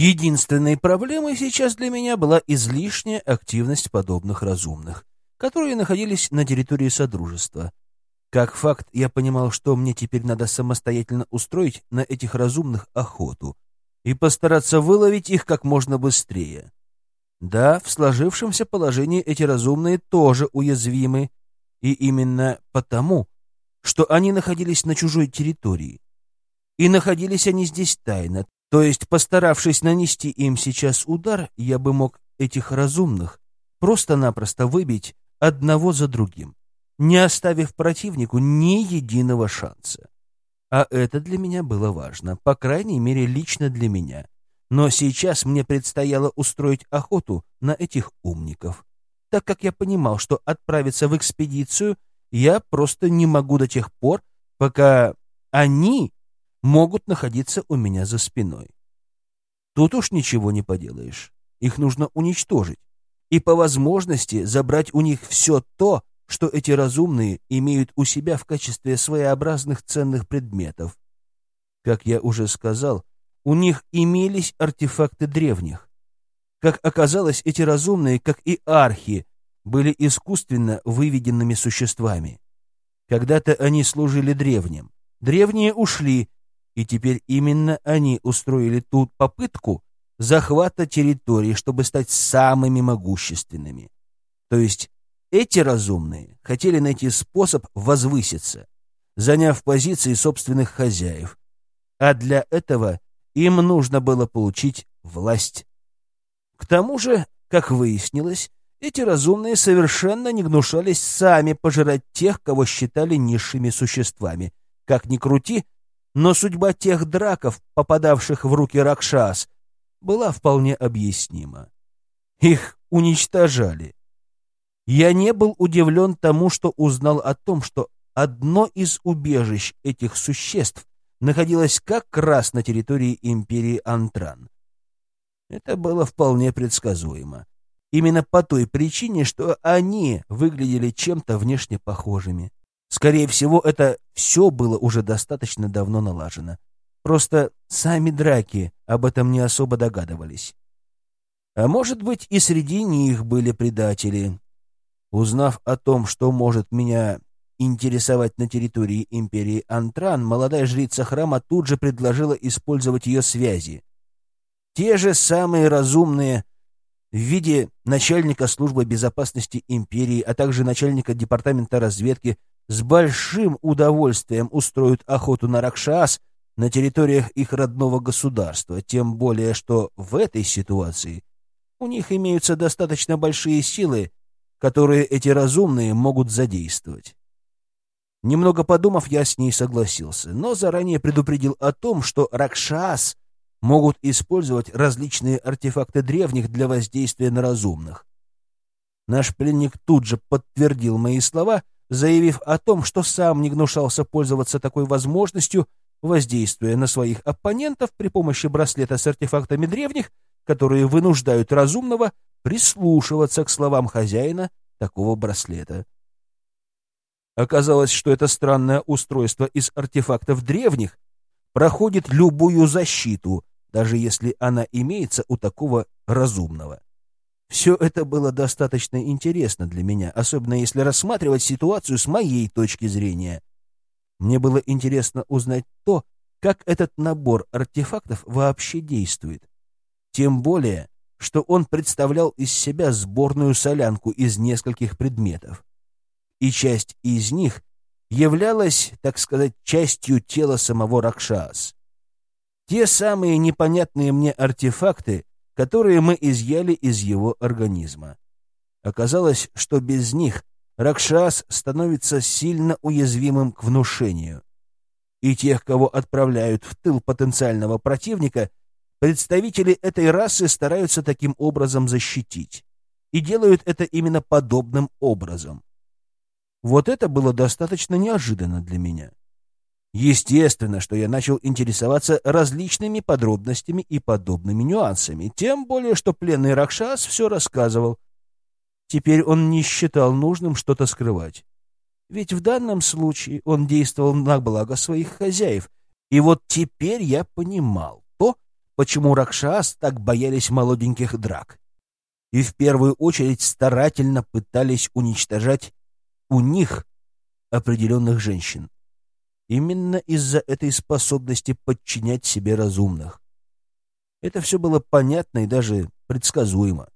Единственной проблемой сейчас для меня была излишняя активность подобных разумных, которые находились на территории Содружества. Как факт, я понимал, что мне теперь надо самостоятельно устроить на этих разумных охоту и постараться выловить их как можно быстрее. Да, в сложившемся положении эти разумные тоже уязвимы, и именно потому, что они находились на чужой территории. И находились они здесь тайно, то есть, постаравшись нанести им сейчас удар, я бы мог этих разумных просто-напросто выбить одного за другим, не оставив противнику ни единого шанса. А это для меня было важно, по крайней мере, лично для меня. Но сейчас мне предстояло устроить охоту на этих умников, так как я понимал, что отправиться в экспедицию я просто не могу до тех пор, пока они могут находиться у меня за спиной. Тут уж ничего не поделаешь. Их нужно уничтожить. И по возможности забрать у них все то, что эти разумные имеют у себя в качестве своеобразных ценных предметов. Как я уже сказал, у них имелись артефакты древних. Как оказалось, эти разумные, как и архи, были искусственно выведенными существами. Когда-то они служили древним. Древние ушли, и теперь именно они устроили тут попытку захвата территории, чтобы стать самыми могущественными. То есть эти разумные хотели найти способ возвыситься, заняв позиции собственных хозяев, а для этого им нужно было получить власть. К тому же, как выяснилось, эти разумные совершенно не гнушались сами пожирать тех, кого считали низшими существами. Как ни крути, но судьба тех драков, попадавших в руки Ракшас, была вполне объяснима. Их уничтожали. Я не был удивлен тому, что узнал о том, что одно из убежищ этих существ находилось как раз на территории империи Антран. Это было вполне предсказуемо. Именно по той причине, что они выглядели чем-то внешне похожими. Скорее всего, это все было уже достаточно давно налажено. Просто сами драки об этом не особо догадывались. А может быть, и среди них были предатели. Узнав о том, что может меня интересовать на территории империи Антран, молодая жрица храма тут же предложила использовать ее связи. Те же самые разумные в виде начальника службы безопасности империи, а также начальника департамента разведки с большим удовольствием устроят охоту на Ракшас на территориях их родного государства, тем более что в этой ситуации у них имеются достаточно большие силы, которые эти разумные могут задействовать. Немного подумав, я с ней согласился, но заранее предупредил о том, что Ракшас могут использовать различные артефакты древних для воздействия на разумных. Наш пленник тут же подтвердил мои слова — заявив о том, что сам не гнушался пользоваться такой возможностью, воздействуя на своих оппонентов при помощи браслета с артефактами древних, которые вынуждают разумного прислушиваться к словам хозяина такого браслета. Оказалось, что это странное устройство из артефактов древних проходит любую защиту, даже если она имеется у такого разумного. Все это было достаточно интересно для меня, особенно если рассматривать ситуацию с моей точки зрения. Мне было интересно узнать то, как этот набор артефактов вообще действует. Тем более, что он представлял из себя сборную солянку из нескольких предметов. И часть из них являлась, так сказать, частью тела самого Ракшас. Те самые непонятные мне артефакты которые мы изъяли из его организма. Оказалось, что без них Ракшас становится сильно уязвимым к внушению. И тех, кого отправляют в тыл потенциального противника, представители этой расы стараются таким образом защитить. И делают это именно подобным образом. Вот это было достаточно неожиданно для меня. Естественно, что я начал интересоваться различными подробностями и подобными нюансами, тем более, что пленный Ракшас все рассказывал. Теперь он не считал нужным что-то скрывать. Ведь в данном случае он действовал на благо своих хозяев. И вот теперь я понимал то, почему Ракшас так боялись молоденьких драк. И в первую очередь старательно пытались уничтожать у них определенных женщин. Именно из-за этой способности подчинять себе разумных. Это все было понятно и даже предсказуемо.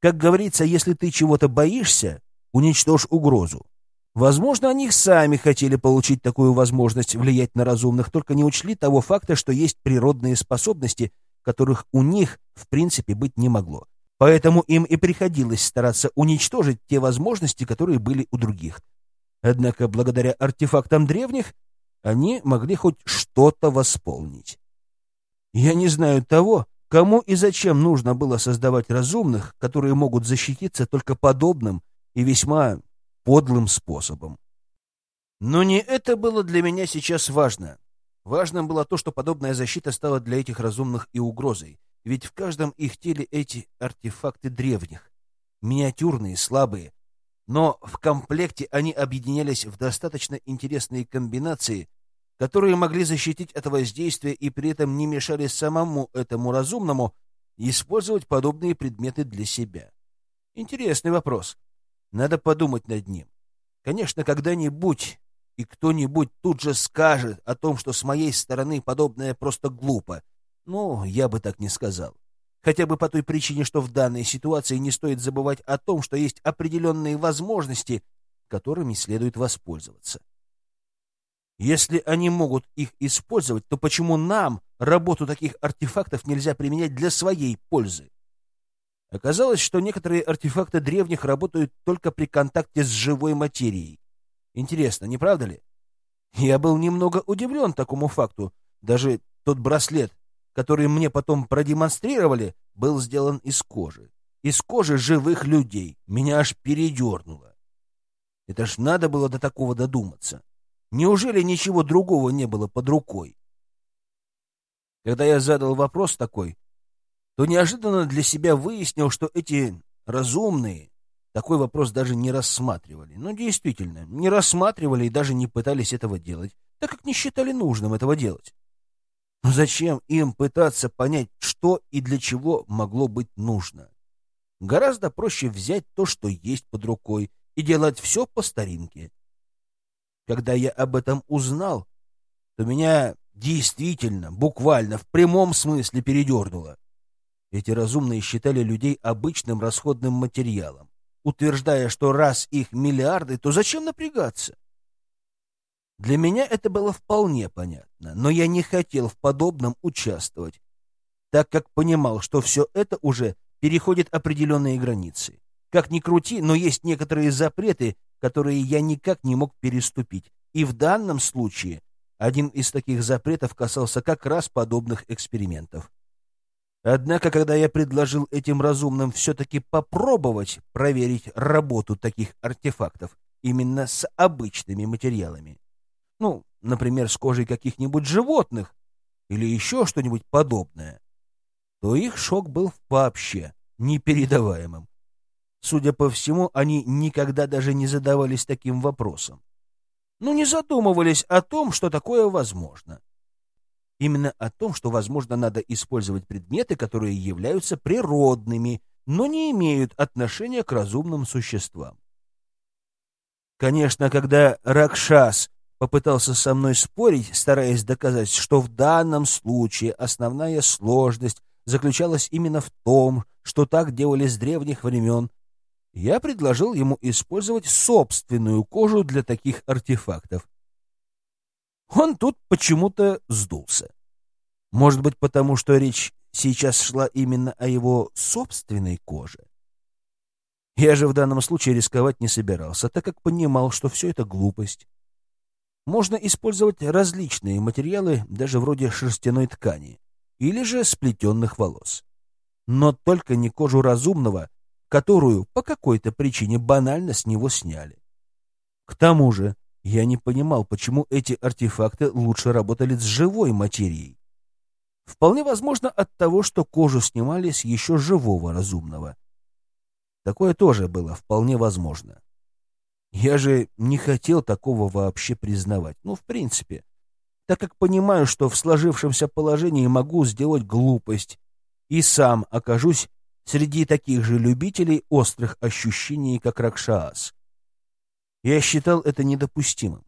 Как говорится, если ты чего-то боишься, уничтожь угрозу. Возможно, они сами хотели получить такую возможность влиять на разумных, только не учли того факта, что есть природные способности, которых у них, в принципе, быть не могло. Поэтому им и приходилось стараться уничтожить те возможности, которые были у других. Однако, благодаря артефактам древних, они могли хоть что-то восполнить. Я не знаю того, кому и зачем нужно было создавать разумных, которые могут защититься только подобным и весьма подлым способом. Но не это было для меня сейчас важно. Важным было то, что подобная защита стала для этих разумных и угрозой, ведь в каждом их теле эти артефакты древних, миниатюрные, слабые, но в комплекте они объединялись в достаточно интересные комбинации, которые могли защитить от воздействия и при этом не мешали самому этому разумному использовать подобные предметы для себя. Интересный вопрос. Надо подумать над ним. Конечно, когда-нибудь и кто-нибудь тут же скажет о том, что с моей стороны подобное просто глупо. Ну, я бы так не сказал. Хотя бы по той причине, что в данной ситуации не стоит забывать о том, что есть определенные возможности, которыми следует воспользоваться. Если они могут их использовать, то почему нам работу таких артефактов нельзя применять для своей пользы? Оказалось, что некоторые артефакты древних работают только при контакте с живой материей. Интересно, не правда ли? Я был немного удивлен такому факту. Даже тот браслет, который мне потом продемонстрировали, был сделан из кожи. Из кожи живых людей. Меня аж передернуло. Это ж надо было до такого додуматься. Неужели ничего другого не было под рукой? Когда я задал вопрос такой, то неожиданно для себя выяснил, что эти разумные такой вопрос даже не рассматривали. Ну, действительно, не рассматривали и даже не пытались этого делать, так как не считали нужным этого делать. Но зачем им пытаться понять, что и для чего могло быть нужно? Гораздо проще взять то, что есть под рукой, и делать все по старинке. Когда я об этом узнал, то меня действительно, буквально, в прямом смысле передернуло. Эти разумные считали людей обычным расходным материалом, утверждая, что раз их миллиарды, то зачем напрягаться? Для меня это было вполне понятно, но я не хотел в подобном участвовать, так как понимал, что все это уже переходит определенные границы. Как ни крути, но есть некоторые запреты, которые я никак не мог переступить. И в данном случае один из таких запретов касался как раз подобных экспериментов. Однако, когда я предложил этим разумным все-таки попробовать проверить работу таких артефактов именно с обычными материалами, ну, например, с кожей каких-нибудь животных или еще что-нибудь подобное, то их шок был вообще непередаваемым. Судя по всему, они никогда даже не задавались таким вопросом. Ну, не задумывались о том, что такое возможно именно о том, что, возможно, надо использовать предметы, которые являются природными, но не имеют отношения к разумным существам. Конечно, когда Ракшас попытался со мной спорить, стараясь доказать, что в данном случае основная сложность заключалась именно в том, что так делали с древних времен, я предложил ему использовать собственную кожу для таких артефактов. Он тут почему-то сдулся. Может быть, потому что речь сейчас шла именно о его собственной коже? Я же в данном случае рисковать не собирался, так как понимал, что все это глупость. Можно использовать различные материалы, даже вроде шерстяной ткани, или же сплетенных волос. Но только не кожу разумного, которую по какой-то причине банально с него сняли. К тому же, я не понимал, почему эти артефакты лучше работали с живой материей. Вполне возможно от того, что кожу снимали с еще живого разумного. Такое тоже было вполне возможно. Я же не хотел такого вообще признавать. Ну, в принципе. так как понимаю, что в сложившемся положении могу сделать глупость и сам окажусь среди таких же любителей острых ощущений, как Ракшас. Я считал это недопустимым.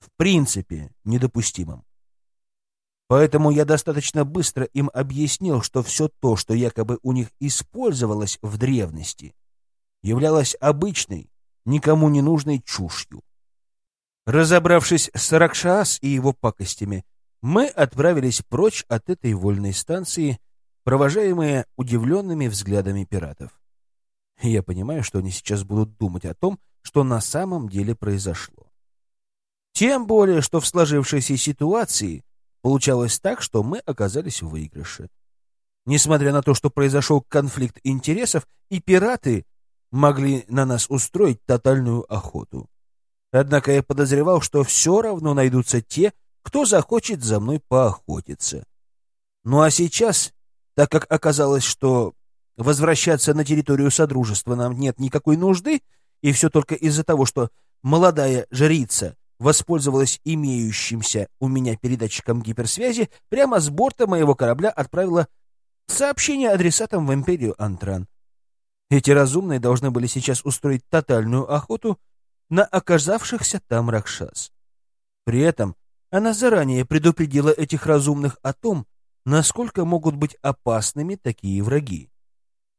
В принципе, недопустимым. Поэтому я достаточно быстро им объяснил, что все то, что якобы у них использовалось в древности, являлось обычной, никому не нужной чушью. Разобравшись с Ракшас и его пакостями, мы отправились прочь от этой вольной станции, провожаемые удивленными взглядами пиратов. Я понимаю, что они сейчас будут думать о том, что на самом деле произошло. Тем более, что в сложившейся ситуации Получалось так, что мы оказались в выигрыше. Несмотря на то, что произошел конфликт интересов, и пираты могли на нас устроить тотальную охоту. Однако я подозревал, что все равно найдутся те, кто захочет за мной поохотиться. Ну а сейчас, так как оказалось, что возвращаться на территорию Содружества нам нет никакой нужды, и все только из-за того, что молодая жрица воспользовалась имеющимся у меня передатчиком гиперсвязи, прямо с борта моего корабля отправила сообщение адресатам в империю Антран. Эти разумные должны были сейчас устроить тотальную охоту на оказавшихся там Ракшас. При этом она заранее предупредила этих разумных о том, насколько могут быть опасными такие враги,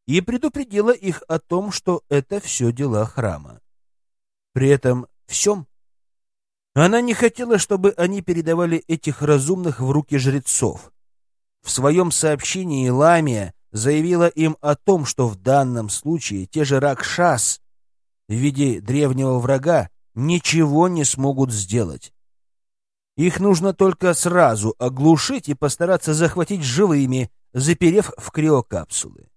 и предупредила их о том, что это все дела храма. При этом всем она не хотела, чтобы они передавали этих разумных в руки жрецов. В своем сообщении Ламия заявила им о том, что в данном случае те же Ракшас в виде древнего врага ничего не смогут сделать. Их нужно только сразу оглушить и постараться захватить живыми, заперев в криокапсулы.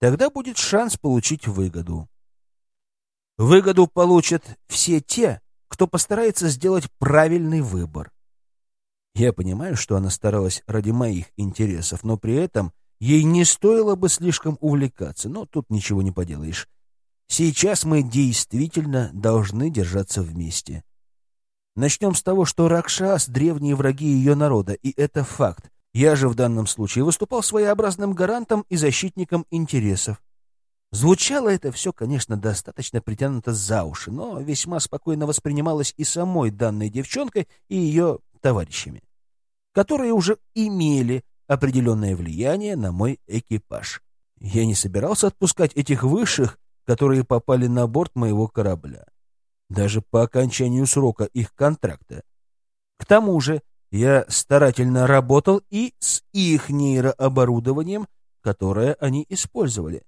Тогда будет шанс получить выгоду. Выгоду получат все те, кто постарается сделать правильный выбор. Я понимаю, что она старалась ради моих интересов, но при этом ей не стоило бы слишком увлекаться, но тут ничего не поделаешь. Сейчас мы действительно должны держаться вместе. Начнем с того, что Ракшас — древние враги ее народа, и это факт. Я же в данном случае выступал своеобразным гарантом и защитником интересов. Звучало это все, конечно, достаточно притянуто за уши, но весьма спокойно воспринималось и самой данной девчонкой, и ее товарищами, которые уже имели определенное влияние на мой экипаж. Я не собирался отпускать этих высших, которые попали на борт моего корабля, даже по окончанию срока их контракта. К тому же я старательно работал и с их нейрооборудованием, которое они использовали.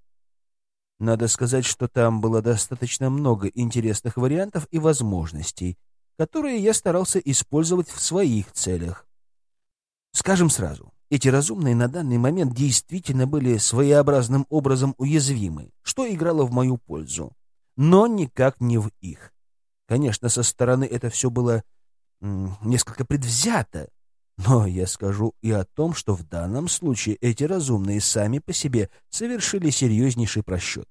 Надо сказать, что там было достаточно много интересных вариантов и возможностей, которые я старался использовать в своих целях. Скажем сразу, эти разумные на данный момент действительно были своеобразным образом уязвимы, что играло в мою пользу, но никак не в их. Конечно, со стороны это все было несколько предвзято, но я скажу и о том, что в данном случае эти разумные сами по себе совершили серьезнейший просчет.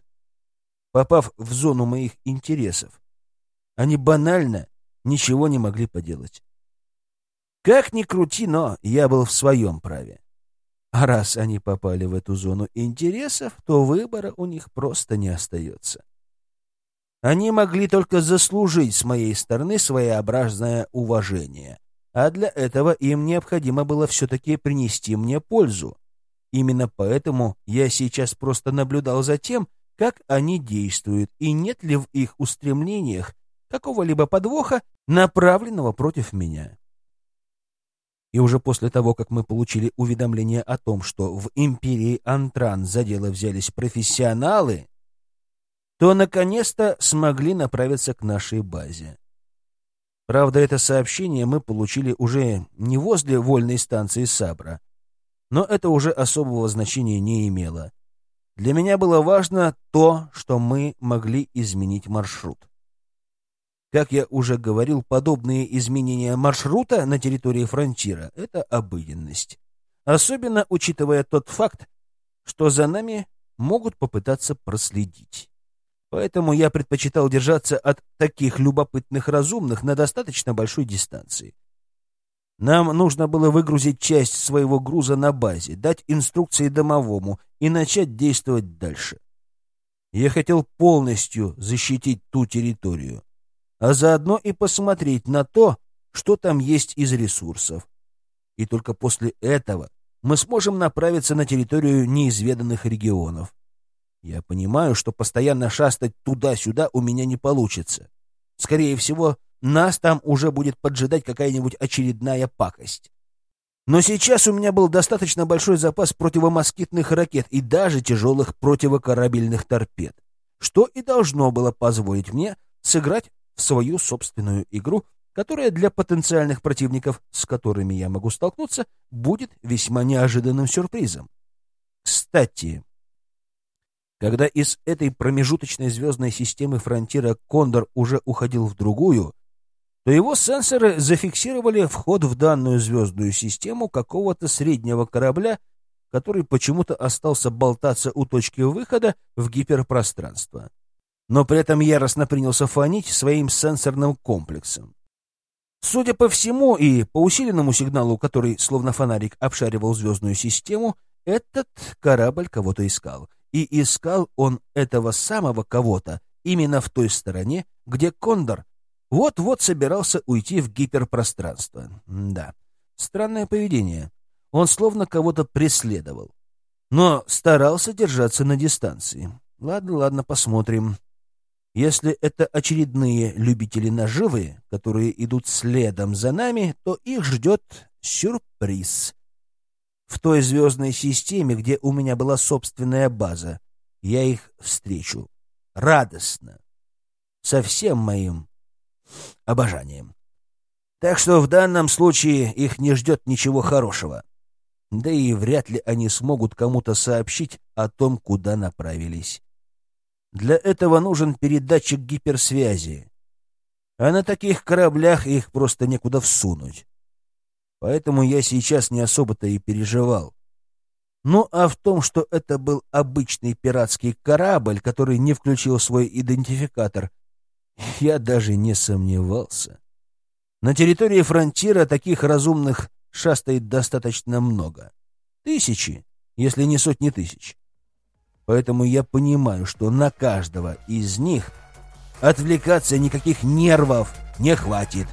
Попав в зону моих интересов, они банально ничего не могли поделать. Как ни крути, но я был в своем праве. А раз они попали в эту зону интересов, то выбора у них просто не остается. Они могли только заслужить с моей стороны своеобразное уважение, а для этого им необходимо было все-таки принести мне пользу. Именно поэтому я сейчас просто наблюдал за тем, как они действуют, и нет ли в их устремлениях какого-либо подвоха, направленного против меня. И уже после того, как мы получили уведомление о том, что в империи Антран за дело взялись профессионалы, то наконец-то смогли направиться к нашей базе. Правда, это сообщение мы получили уже не возле вольной станции Сабра, но это уже особого значения не имело. Для меня было важно то, что мы могли изменить маршрут. Как я уже говорил, подобные изменения маршрута на территории фронтира — это обыденность. Особенно учитывая тот факт, что за нами могут попытаться проследить. Поэтому я предпочитал держаться от таких любопытных разумных на достаточно большой дистанции. Нам нужно было выгрузить часть своего груза на базе, дать инструкции домовому и начать действовать дальше. Я хотел полностью защитить ту территорию, а заодно и посмотреть на то, что там есть из ресурсов. И только после этого мы сможем направиться на территорию неизведанных регионов. Я понимаю, что постоянно шастать туда-сюда у меня не получится. Скорее всего, нас там уже будет поджидать какая-нибудь очередная пакость. Но сейчас у меня был достаточно большой запас противомоскитных ракет и даже тяжелых противокорабельных торпед, что и должно было позволить мне сыграть в свою собственную игру, которая для потенциальных противников, с которыми я могу столкнуться, будет весьма неожиданным сюрпризом. Кстати, когда из этой промежуточной звездной системы фронтира Кондор уже уходил в другую, то его сенсоры зафиксировали вход в данную звездную систему какого-то среднего корабля, который почему-то остался болтаться у точки выхода в гиперпространство. Но при этом яростно принялся фонить своим сенсорным комплексом. Судя по всему и по усиленному сигналу, который словно фонарик обшаривал звездную систему, этот корабль кого-то искал. И искал он этого самого кого-то именно в той стороне, где Кондор вот-вот собирался уйти в гиперпространство. Да, странное поведение. Он словно кого-то преследовал. Но старался держаться на дистанции. Ладно, ладно, посмотрим. Если это очередные любители наживы, которые идут следом за нами, то их ждет сюрприз. В той звездной системе, где у меня была собственная база, я их встречу. Радостно. Со всем моим обожанием. Так что в данном случае их не ждет ничего хорошего. Да и вряд ли они смогут кому-то сообщить о том, куда направились. Для этого нужен передатчик гиперсвязи. А на таких кораблях их просто некуда всунуть. Поэтому я сейчас не особо-то и переживал. Ну а в том, что это был обычный пиратский корабль, который не включил свой идентификатор, я даже не сомневался. На территории фронтира таких разумных шастает достаточно много. Тысячи, если не сотни тысяч. Поэтому я понимаю, что на каждого из них отвлекаться никаких нервов не хватит.